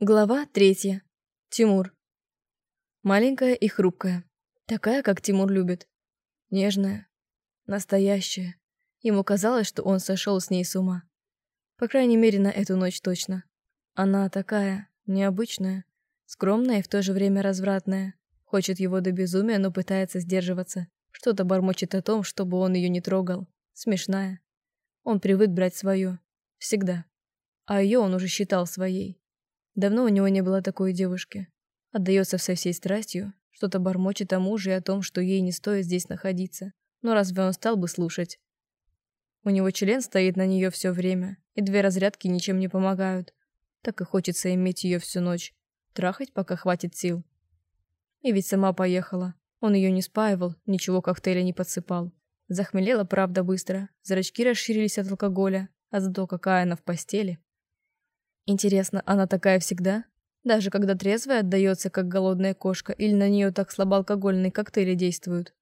Глава третья. Тимур. Маленькая и хрупкая. Такая, как Тимур любит. Нежная. Настоящая. Ему казалось, что он сошел с ней с ума. По крайней мере, на эту ночь точно. Она такая, необычная, скромная и в то же время развратная. Хочет его до безумия, но пытается сдерживаться. Что-то бормочет о том, чтобы он ее не трогал. Смешная. Он привык брать свое. Всегда. А ее он уже считал своей. Давно у него не было такой девушки. Отдается со всей страстью, что-то бормочет о муже и о том, что ей не стоит здесь находиться. Но разве он стал бы слушать? У него член стоит на нее все время, и две разрядки ничем не помогают. Так и хочется иметь ее всю ночь. Трахать, пока хватит сил. И ведь сама поехала. Он ее не спаивал, ничего коктейля не подсыпал. Захмелела, правда, быстро. Зрачки расширились от алкоголя, а зато какая она в постели. Интересно, она такая всегда? Даже когда трезвая отдается, как голодная кошка, или на нее так слабоалкогольные коктейли действуют?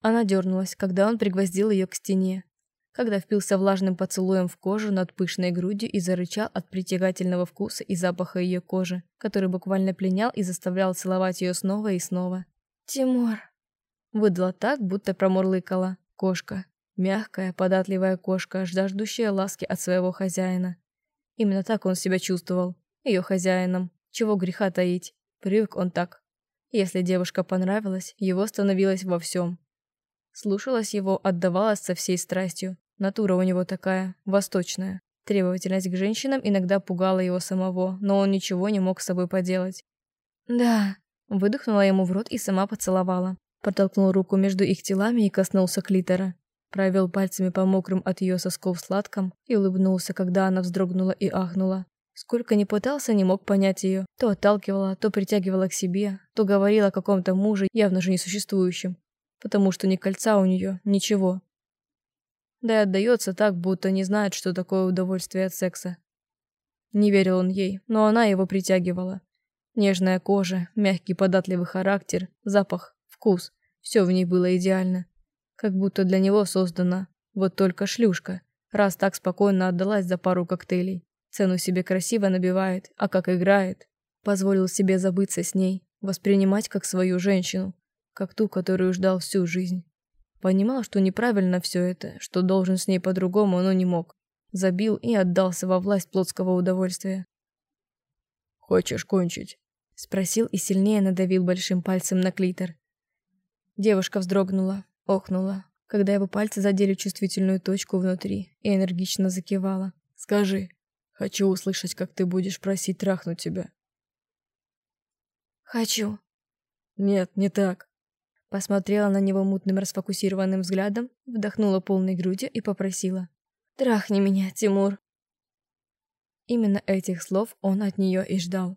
Она дернулась, когда он пригвоздил ее к стене, когда впился влажным поцелуем в кожу над пышной грудью и зарычал от притягательного вкуса и запаха ее кожи, который буквально пленял и заставлял целовать ее снова и снова. «Тимур!» Выдала так, будто промурлыкала. Кошка. Мягкая, податливая кошка, ждущая ласки от своего хозяина. Именно так он себя чувствовал. Ее хозяином. Чего греха таить. Привык он так. Если девушка понравилась, его становилось во всем. Слушалась его, отдавалась со всей страстью. Натура у него такая, восточная. Требовательность к женщинам иногда пугала его самого, но он ничего не мог с собой поделать. «Да», — выдохнула ему в рот и сама поцеловала. Протолкнул руку между их телами и коснулся клитора. Провел пальцами по мокрым от ее сосков сладком и улыбнулся, когда она вздрогнула и ахнула. Сколько ни пытался, не мог понять ее. То отталкивала, то притягивала к себе, то говорила о каком-то муже, явно же несуществующем. Потому что ни кольца у нее, ничего. Да и отдается так, будто не знает, что такое удовольствие от секса. Не верил он ей, но она его притягивала. Нежная кожа, мягкий податливый характер, запах, вкус. Все в ней было идеально. Как будто для него создана. Вот только шлюшка. Раз так спокойно отдалась за пару коктейлей. Цену себе красиво набивает, а как играет. Позволил себе забыться с ней, воспринимать как свою женщину, как ту, которую ждал всю жизнь. Понимал, что неправильно все это, что должен с ней по-другому, но не мог. Забил и отдался во власть плотского удовольствия. «Хочешь кончить?» Спросил и сильнее надавил большим пальцем на клитор. Девушка вздрогнула, Охнула, когда его пальцы задели чувствительную точку внутри и энергично закивала. «Скажи, хочу услышать, как ты будешь просить трахнуть тебя». «Хочу». «Нет, не так». Посмотрела на него мутным расфокусированным взглядом, вдохнула полной грудью и попросила. «Трахни меня, Тимур». Именно этих слов он от нее и ждал.